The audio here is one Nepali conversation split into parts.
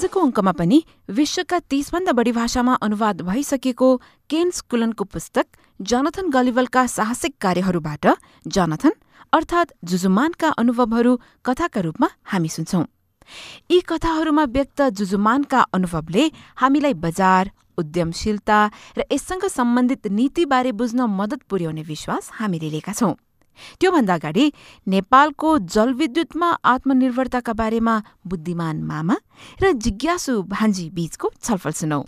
आजको अङ्कमा पनि विश्वका तीसभन्दा बढी भाषामा अनुवाद भइसकेको केन स्कुलनको पुस्तक जनथन गलिवलका साहसिक कार्यहरूबाट जनथन अर्थात् जुजुमानका अनुभवहरू कथाका रूपमा हामी सुन्छौं। यी कथाहरूमा व्यक्त जुजुमानका अनुभवले हामीलाई बजार उद्यमशीलता र यससँग सम्बन्धित नीतिबारे बुझ्न मद्दत पुर्याउने विश्वास हामी लिएका छौं। त्योभन्दा अगाडि नेपालको जलविद्युतमा आत्मनिर्भरताका बारेमा बुद्धिमान मामा र जिज्ञासु भान्जी बीचको छलफल सुनौ।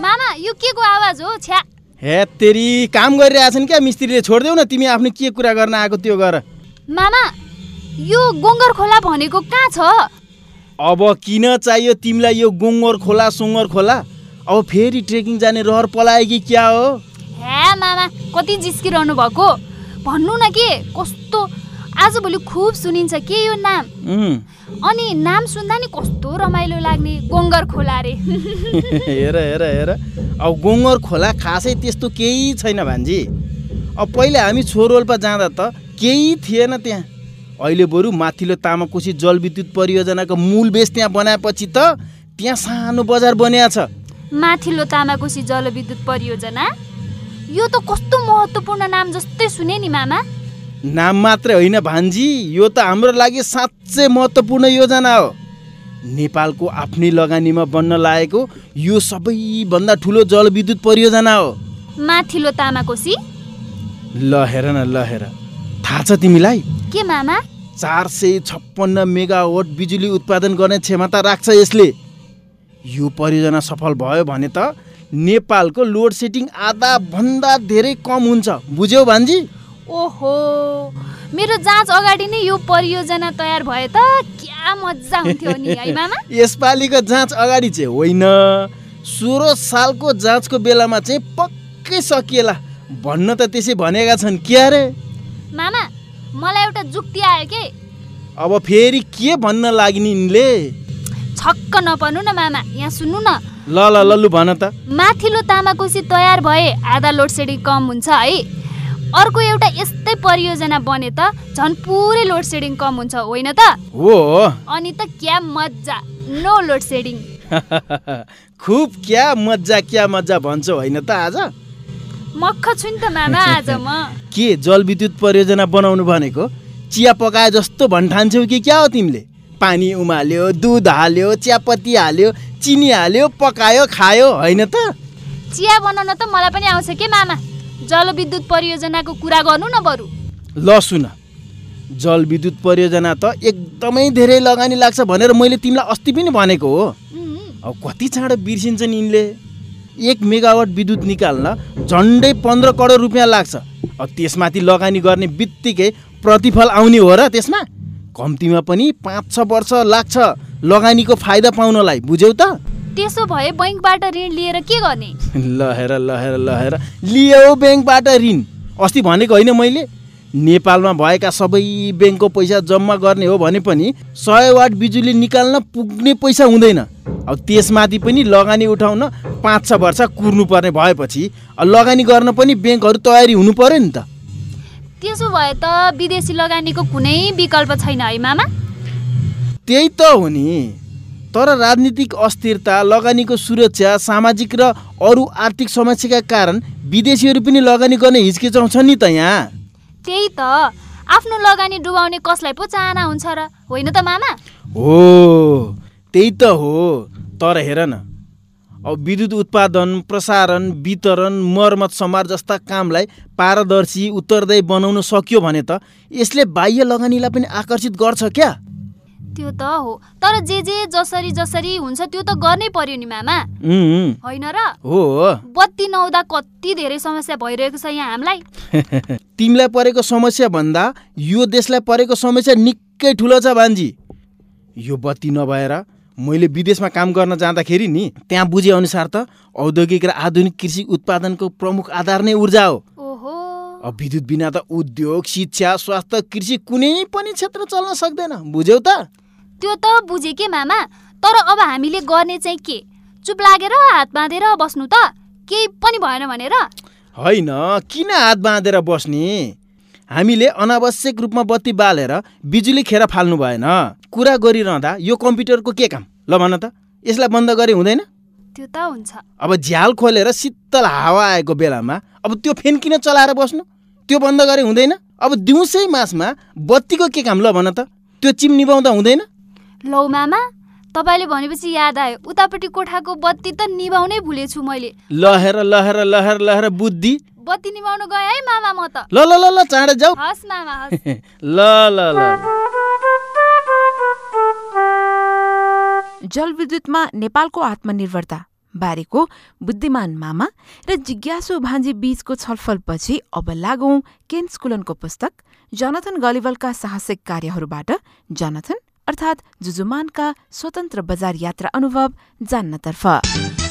मामा यो के को आवाज हो? छ्या। हे तेरी काम गरिरहेछन् क्या? मिस्त्रीले छोडिदेऊ न तिमी आफ्नो के कुरा गर्न आएको त्यो गर। मामा यो गोङ्गर खोला भनेको कहाँ छ? अब किन चाहियो तिमीलाई यो गोङ्गर खोला सुङ्गर खोला? अब फेरि ट्रेकिङ जाने रहर पलायो कि क्या हो हे? मामा कति जिस्किरहनु भएको? भन्नु न के कस्तो? आजभोलि खुब सुनिन्छ के यो नाम? अनि नाम सुन्दा नि कस्तो रमाइलो लाग्ने गोङ्गर खोला रे। हेर हेर हेर। अब गोङ्गर खोला खासै त्यस्तो केही छैन भान्जी। अब पहिला हामी छोरोल्पा जाँदा त केही थिएन त्यहाँ। अहिले बरु माथिल्लो तामाकोसी जलविद्युत परियोजनाको मूल बेस त्यहाँ बनाएपछि त त्यहाँ सानो बजार बनिया छ। माथिल्लो तामाकोसी जलविद्युत परियोजना? यो त कस्तो महत्त्वपूर्ण नाम जस्तै सुने नि मामा। नाम मात्रै होइन भान्जी यो त हाम्रो लागि साँच्चै महत्त्वपूर्ण योजना हो। नेपालको आफ्नै लगानीमा बन्न लागेको यो सबैभन्दा ठुलो जलविद्युत परियोजना हो। माथिल्लो तामाकोसी ल हेर न ल हेर। थाहा छ तिमीलाई? के मामा? चार सय छप्पन्न मेगावट बिजुली उत्पादन गर्ने क्षमता राख्छ यसले। यो परियोजना सफल भयो भने त नेपालको लोड सेटिङ आधा भन्दा धेरै कम हुन्छ। बुझ्यौ भान्जी? ओहो मेरो जाँच अगाडि नै यो परियोजना तयार भए त क्या मजा हुन्थ्यो नि है मामा? यसपालिको जाँच अगाडि चाहिँ होइन। सोह्र सालको जाँचको बेलामा चाहिँ पक्कै सकिएला। भन्न त त्यसै भनेका छन् के अरे? मामा मलाई एउटा जुक्ति आयो के? अब फेरि के भन्न लाग्ने यिनले? छक्क नपर्नु न मामा यहाँ सुन्नु न। ल ल ल लु भन त। माथिल्लो तामाकोसी तयार भए आधा लोड सेडिङ कम हुन्छ है। अर्को एउटा यस्तै परियोजना बने त झन् पुरै लोड सेडिङ कम हुन्छ होइन त? हो। अनि त क्या मजा नो लोड सेडिङ खुब क्या मजा क्या मजा भन्छौ होइन त आज? मक्ख छु नि त मामा आज म। के जलविद्युत परियोजना बनाउनु भनेको? चिया पकाए जस्तो भन्ठान्छौ कि क्या हो तिमीले? पानी उमाल्यो दुध हाल्यो चियापत्ती हाल्यो चिनी हाल्यो पकायो खायो होइन त? चिया बनाउन त मलाई पनि आउँछ के मामा? जलविद्युत परियोजनाको कुरा गर्नु न बरु। ल सुन जलविद्युत परियोजना त एकदमै धेरै लगानी लाग्छ भनेर मैले तिमीलाई अस्ति पनि भनेको हो। अब कति चाँडो बिर्सिन्छन् यिनले? एक मेगावाट विद्युत निकाल्न झन्डै पन्ध्र करोड रुपियाँ लाग्छ। अब त्यसमाथि लगानी गर्ने बित्तिकै प्रतिफल आउने हो र त्यसमा? कम्तीमा पनि पाँच छ वर्ष लाग्छ लगानीको फाइदा पाउनलाई बुझ्यौ त? त्यसो भए बैङ्कबाट ऋण लिएर के गर्ने? लहेर लहेर लहेर। लियो ब्याङ्कबाट ऋण। अस्ति भनेको होइन मैले नेपालमा भएका सबै ब्याङ्कको पैसा जम्मा गर्ने हो भने पनि सय वाट बिजुली निकाल्न पुग्ने पैसा हुँदैन। अब त्यसमाथि पनि लगानी उठाउन पाँच छ वर्ष कुर्नुपर्ने भएपछि लगानी गर्न पनि ब्याङ्कहरू तयारी हुनु पर्यो नि त। त्यसो भए त विदेशी लगानीको कुनै विकल्प छैन है मामा? त्यही त हो नि। तर राजनीतिक अस्थिरता लगानीको सुरक्षा सामाजिक र अरू आर्थिक समस्याका कारण विदेशीहरू पनि लगानी गर्न हिचकिचाउँछन् नि त यहाँ। त्यही त। आफ्नो लगानी डुबाउने कसलाई पो चाहना हुन्छ र? होइन त मामा? हो त्यही त हो। तर हेर न अब विद्युत उत्पादन प्रसारण वितरण मर्मत समार जस्ता कामलाई पारदर्शी उत्तरदायी बनाउन सक्यो भने त यसले बाह्य लगानीलाई पनि आकर्षित गर्छ क्या? त्यो त हो। तर जे जे जसरी जसरी हुन्छ त्यो त गर्नै पर्यो नि मामा। होइन र? हो। बत्ती नहुँदा कति धेरै समस्या भइरहेको छ यहाँ हामीलाई। तिमीलाई परेको समस्या भन्दा यो देशलाई परेको समस्या निकै ठुलो छ भान्जी। यो बत्ती नभएर मैले विदेशमा काम गर्न जाँदाखेरि नि त्यहाँ बुझेअनुसार त औद्योगिक र आधुनिक कृषि उत्पादनको प्रमुख आधार नै ऊर्जा हो। ओहो। अब विद्युत बिना त उद्योग शिक्षा स्वास्थ्य कृषि कुनै पनि क्षेत्र चल्न सक्दैन बुझ्यौ त? त्यो त बुझेँ के मामा? तर अब हामीले गर्ने चाहिँ के? चुप लागेर हात बाँधेर बस्नु त केही पनि भएन भनेर। होइन किन हात बाँधेर बस्ने? हामीले अनावश्यक रूपमा बत्ती बालेर बिजुली खेर फाल्नु भएन। कुरा गरिरहँदा यो कम्प्युटरको के काम? ल भन त यसलाई बन्द गरे हुँदैन? त्यो त हुन्छ। अब झ्याल खोलेर शीतल हावा आएको बेलामा अब त्यो फेन किन चलाएर बस्नु? त्यो बन्द गरे हुँदैन? अब दिउँसै मासमा बत्तीको के काम? ल भन त त्यो चिम निभाउँदा हुँदैन? लौ मामा तपाईँले भनेपछि याद आयो उतापट्टि कोठाको बत्ती त निभाउनै भुलेछु मैले। लहेर लहेर लहेर लहेर बुद्धि बत्ती निभाउनु गएँ है मामा म त। ल ल ल ल चाँडै जाऊ। हस् मामा हस्। ल ल ल। जलविद्युतमा नेपालको आत्मनिर्भरता बारेको बुद्धिमान मामा र जिज्ञासु भान्जी बीचको छलफलपछि अब लागौं केन स्कुलनको पुस्तक जनथन गलिवलका साहसिक कार्यहरूबाट जनथन अर्थात् जुजुमानका स्वतन्त्र बजार यात्रा अनुभव जान्नतर्फ।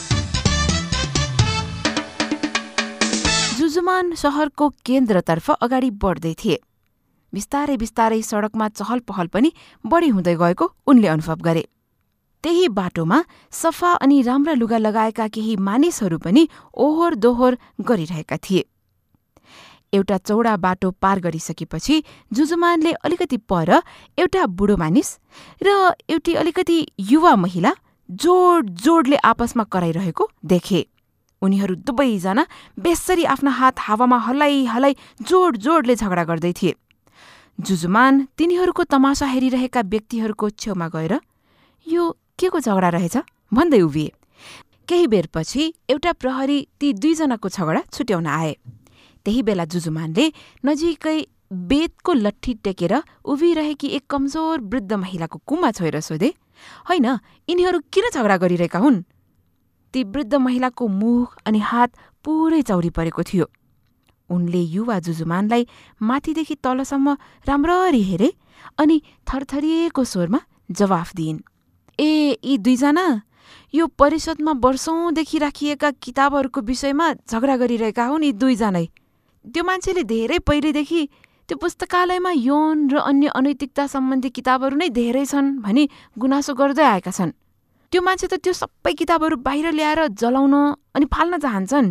जुजुमान शहरको केन्द्रतर्फ अगाडि बढ्दै थिए। बिस्तारै बिस्तारै सडकमा चहल पहल पनि बढी हुँदै गएको उनले अनुभव गरे। त्यही बाटोमा सफा अनि राम्रा लुगा लगाएका केही मानिसहरू पनि ओहोर दोहोर गरिरहेका थिए। एउटा चौडा बाटो पार गरिसकेपछि जुजुमानले अलिकति पर एउटा बुढो मानिस र एउटी अलिकति युवा महिला जोड जोडले आपसमा कराइरहेको देखे। उनीहरू दुवैजना बेसरी आफ्ना हात हावामा हल्लाइ हल्लाइ जोड जोडले झगडा गर्दै थिए। जुजुमान तिनीहरूको तमासा हेरिरहेका व्यक्तिहरूको छेउमा गएर यो के को झगडा रहेछ? भन्दै उभिए। केही बेरपछि एउटा प्रहरी ती दुईजनाको झगडा छुट्याउन आए। त्यही बेला जुजुमानले नजिकै बेतको लट्ठी टेकेर उभिरहेकी एक कमजोर वृद्ध महिलाको कुमा छोएर सोधे होइन यिनीहरू किन झगडा गरिरहेका हुन्? ती वृद्ध महिलाको मुख अनि हात पुरै चौरी परेको थियो। उनले युवा जुजुमानलाई माथिदेखि तलसम्म राम्ररी हेरे अनि थरथरिएको स्वरमा जवाफ दिइन् ए यी दुईजना यो परिषदमा वर्षौंदेखि राखिएका किताबहरूको विषयमा झगडा गरिरहेका हुन् यी दुईजनै। त्यो मान्छेले धेरै पहिलेदेखि त्यो पुस्तकालयमा यौन र अन्य अनैतिकता सम्बन्धी किताबहरू नै धेरै छन् भनी गुनासो गर्दै आएका छन्। त्यो मान्छे त त्यो सबै किताबहरू बाहिर ल्याएर जलाउन अनि फाल्न चाहन्छन्।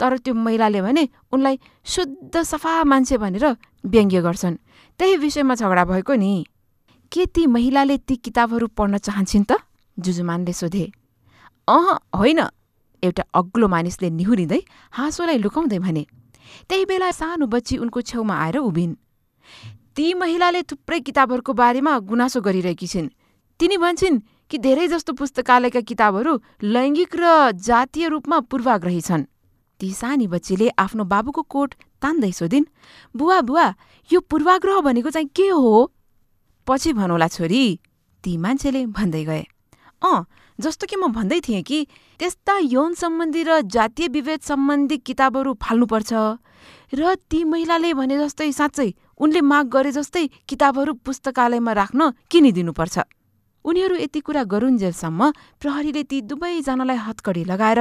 तर त्यो महिलाले भने उनलाई शुद्ध सफा मान्छे भनेर व्यङ्ग्य गर्छन्। त्यही विषयमा झगडा भएको नि। के ती महिलाले ती किताबहरू पढ्न चाहन्छन् त? जुजुमानले सोधे। अह होइन। एउटा अग्लो मानिसले निहुरिँदै हाँसोलाई लुकाउँदै भने त्यही बेला सानो बच्ची उनको छेउमा आएर उभिन्। ती महिलाले थुप्रै किताबहरूको बारेमा गुनासो गरिरहेकी छिन्। तिनी भन्छन् कि धेरै जस्तो पुस्तकालयका किताबहरू लैङ्गिक र जातीय रूपमा पूर्वाग्रही छन्। ती सानी बच्चीले आफ्नो बाबुको कोट तान्दै सोधिन् बुवा बुवा यो पूर्वाग्रह भनेको चाहिँ के हो? पछि भनौला छोरी ती मान्छेले भन्दै गए अँ जस्तो कि म भन्दै थिएँ कि त्यस्ता यौन सम्बन्धी र जातीय विभेद सम्बन्धी किताबहरू फाल्नुपर्छ र ती महिलाले भने जस्तै साँच्चै उनले माग गरे जस्तै किताबहरू पुस्तकालयमा राख्न किनिदिनुपर्छ। उनीहरू यति कुरा गरुन्जेलसम्म प्रहरीले ती दुवैजनालाई हत्कडी लगाएर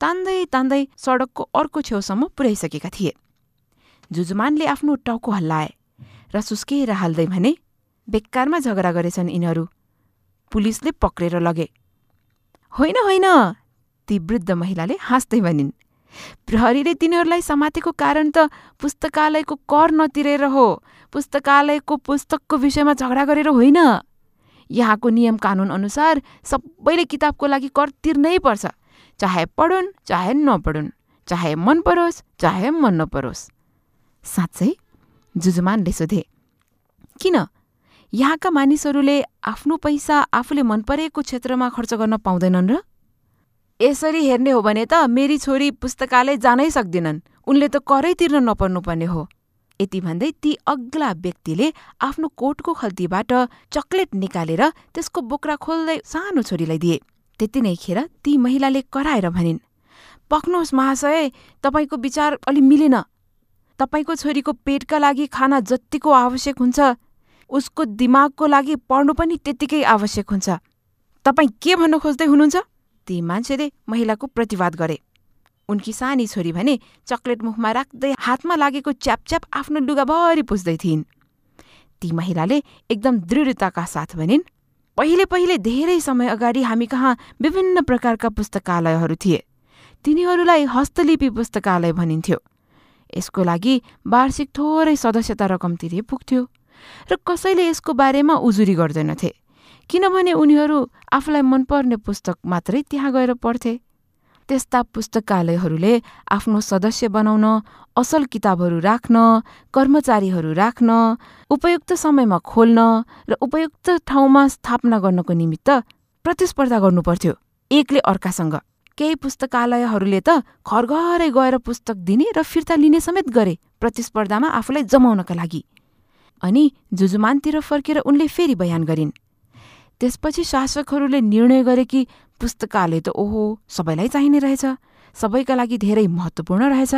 तान्दै तान्दै सडकको अर्को छेउसम्म पुर्याइसकेका थिए। जुजुमानले आफ्नो टाउको हल्लाए र सुस्केर हाल्दै भने बेकारमा झगडा गरेछन् यिनीहरू। पुलिसले पक्रेर लगे। होइन होइन! ती वृद्ध महिलाले हाँस्दै भनिन् प्रहरीले तिनीहरूलाई समातेको कारण त पुस्तकालयको कर नतिरेर हो। पुस्तकालयको पुस्तकको विषयमा झगडा गरेर होइन। यहाँको नियम कानुन अनुसार सबैले किताबको लागि कर तिर्नै पर्छ। चाहे पढुन् चाहे नपढुन् चाहे मन परोस् चाहे मन नपरोस्। साँच्चै जुजुमानले सोधे किन? यहाँका मानिसहरूले आफ्नो पैसा आफूले मन परेको क्षेत्रमा खर्च गर्न पाउँदैनन् र? यसरी हेर्ने हो भने त मेरी छोरी पुस्तकालय जानै सक्दिनन्। उनले त करै तिर्न नपर्नुपर्ने हो। यति भन्दै ती अग्ला व्यक्तिले आफ्नो कोटको खल्तीबाट चक्लेट निकालेर त्यसको बोक्रा खोल्दै सानो छोरीलाई दिए। त्यति नै खेर ती महिलाले कराएर भनिन् पक्नुहोस् महाशय तपाईँको विचार अलि मिलेन। तपाईँको छोरीको पेटका लागि खाना जत्तिको आवश्यक हुन्छ उसको दिमागको लागि पढ्नु पनि त्यत्तिकै आवश्यक हुन्छ। तपाईँ के भन्न खोज्दै हुनुहुन्छ? ती मान्छेले महिलाको प्रतिवाद गरे। उनकी सानी छोरी भने चक्लेट मुखमा राख्दै हातमा लागेको च्यापच्याप आफ्नो लुगाभरि पुस्दै थिइन्। ती महिलाले एकदम दृढताका साथ भनिन् पहिले पहिले धेरै समय अगाडि हामी कहाँ विभिन्न प्रकारका पुस्तकालयहरू थिए। तिनीहरूलाई हस्तलिपि पुस्तकालय भनिन्थ्यो। यसको लागि वार्षिक थोरै सदस्यता रकम तिरे पुग्थ्यो र कसैले यसको बारेमा उजुरी गर्दैनथे किनभने उनीहरू आफूलाई मनपर्ने पुस्तक मात्रै त्यहाँ गएर पढ्थे। त्यस्ता पुस्तकालयहरूले आफ्नो सदस्य बनाउन असल किताबहरू राख्न कर्मचारीहरू राख्न उपयुक्त समयमा खोल्न र उपयुक्त ठाउँमा स्थापना गर्नको निमित्त प्रतिस्पर्धा गर्नुपर्थ्यो। एकले अर्कासँग। केही पुस्तकालयहरूले त घर घरै गएर पुस्तक दिने र फिर्ता लिने समेत गरे प्रतिस्पर्धामा आफूलाई जमाउनका लागि। अनि जुजुमानतिर फर्केर उनले फेरि बयान गरिन्। त्यसपछि शासकहरूले निर्णय गरे कि पुस्तकालय त ओहो सबैलाई चाहिने रहेछ। सबैका लागि धेरै महत्त्वपूर्ण रहेछ।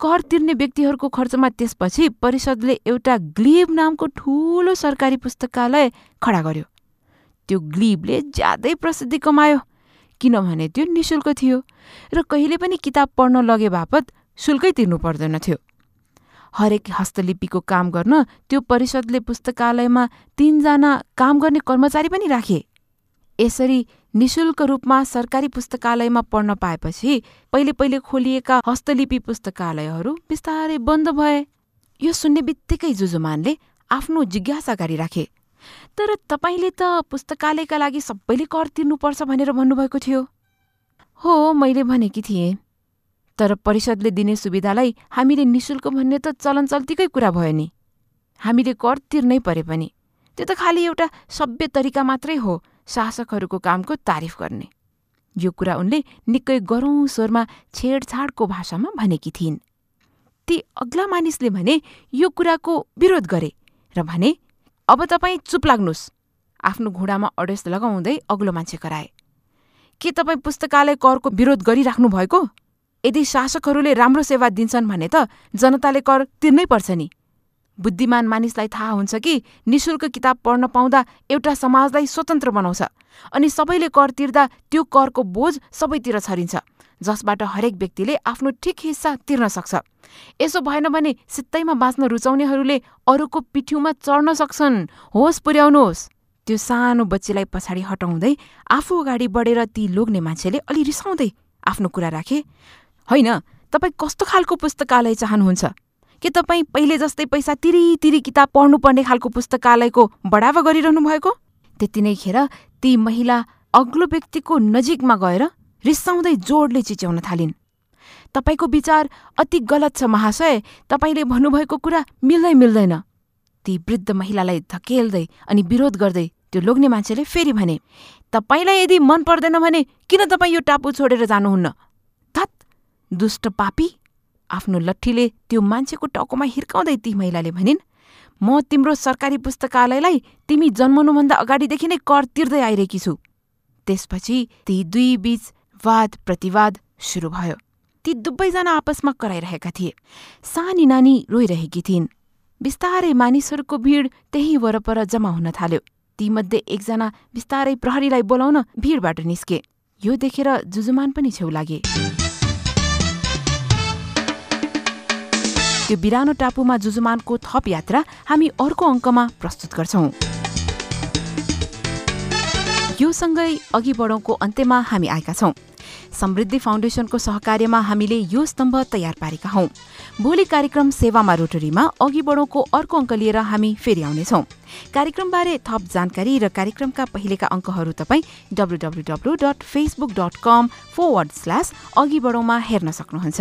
कर तिर्ने व्यक्तिहरूको खर्चमा त्यसपछि परिषदले एउटा ग्लिब नामको ठूलो सरकारी पुस्तकालय खडा गर्यो। त्यो ग्लिबले ज्यादै प्रसिद्धि कमायो किनभने त्यो निशुल्क थियो र कहिले पनि किताब पढ्न लगे बापत शुल्कै तिर्नु पर्दैनथ्यो हरेक हस्तलिपिको काम गर्न त्यो परिषदले पुस्तकालयमा तीनजना काम गर्ने कर्मचारी पनि राखे। यसरी निशुल्क रूपमा सरकारी पुस्तकालयमा पढ्न पाएपछि पहिले पहिले खोलिएका हस्तलिपि पुस्तकालयहरू बिस्तारै बन्द भए। यो सुन्ने बित्तिकै जुजुमानले आफ्नो जिज्ञासा गाडी राखे तर तपाईँले त पुस्तकालयका लागि सबैले कर तिर्नुपर्छ भनेर भन्नुभएको थियो। हो मैले भनेकी थिएँ। तर परिषदले दिने सुविधालाई हामीले निशुल्क भन्ने त चलन चल्तीकै कुरा भयो नि। हामीले कर तिर्नै परे पनि। त्यो त खालि एउटा सभ्य तरिका मात्रै हो। शासकहरूको कामको तारिफ गर्ने। यो कुरा उनले निकै गरौँ स्वरमा छेडछाडको भाषामा भनेकी थिइन्। ती अग्ला मानिसले भने यो कुराको विरोध गरे र भने अब तपाईँ चुप लाग्नुहोस्। आफ्नो घुँडामा अडेस लगाउँदै अग्लो मान्छे कराए। के तपाईँ पुस्तकालय करको विरोध गरिराख्नु भएको यदि शासकहरूले राम्रो सेवा दिन्छन् भने त जनताले कर तिर्नै पर्छ नि। बुद्धिमान मानिसलाई थाहा हुन्छ कि निशुल्क किताब पढ्न पाउँदा एउटा समाजलाई स्वतन्त्र बनाउँछ अनि सबैले कर तिर्दा त्यो करको बोझ सबैतिर छरिन्छ जसबाट हरेक व्यक्तिले आफ्नो ठिक हिस्सा तिर्न सक्छ। यसो भएन भने सित्तैमा बाँच्न रुचाउनेहरूले अरूको पिठ्युमा चढ्न सक्छन्। होस पुर्याउनुहोस्। त्यो सानो बच्चीलाई पछाडि हटाउँदै आफू अगाडि बढेर ती लोग्ने मान्छेले अलि रिसाउँदै आफ्नो कुरा राखे। होइन तपाईँ कस्तो खालको पुस्तकालय चाहनुहुन्छ? के तपाईँ पहिले जस्तै पैसा तिरी तिरी किताब पढ्नुपर्ने खालको पुस्तकालयको बढावा गरिरहनु भएको? त्यति नै खेर ती महिला अग्लो व्यक्तिको नजिकमा गएर रिसाउँदै जोडले चिच्याउन थालिन्। तपाईँको विचार अति गलत छ महाशय तपाईँले भन्नुभएको कुरा मिल्दै मिल्दैन। ती वृद्ध महिलालाई धकेल्दै अनि विरोध गर्दै त्यो लोग्ने मान्छेले फेरि भने तपाईँलाई यदि मन पर्दैन भने किन तपाईँ यो टापु छोडेर जानुहुन्न? थत दुष्ट पापी आफ्नो लट्ठीले त्यो मान्छेको टाउकोमा हिर्काउँदै ती महिलाले भनिन् म तिम्रो सरकारी पुस्तकालयलाई तिमी जन्मनुभन्दा अगाडिदेखि नै कर तिर्दै आइरहेकी छु। त्यसपछि ती दुई बीच वाद प्रतिवाद सुरु भयो। ती दुवैजना आपसमा कराइरहेका थिए। सानी नानी रोइरहेकी थिइन्। बिस्तारै मानिसहरूको भिड त्यही वरपर जम्मा हुन थाल्यो। तीमध्ये एकजना बिस्तारै प्रहरीलाई बोलाउन भिडबाट निस्के। यो देखेर जुजुमान पनि छेउ लागे। त्यो बिरानो टापुमा जुजुमानको थप यात्रा हामी अर्को अङ्कमा प्रस्तुत गर्छौं। यो सँगै अघि बढौँको अन्त्यमा हामी आएका छौं। समृद्धि फाउन्डेसनको सहकार्यमा हामीले यो स्तम्भ तयार पारेका हौं। भोलि कार्यक्रम सेवामा रोटरीमा अघि बढौँको अर्को अङ्क लिएर हामी फेरि आउनेछौँ। कार्यक्रमबारे थप जानकारी र कार्यक्रमका पहिलेका अङ्कहरू तपाईँ W W W dot Facebook dot com forward slash अघि बढौँमा हेर्न सक्नुहुन्छ।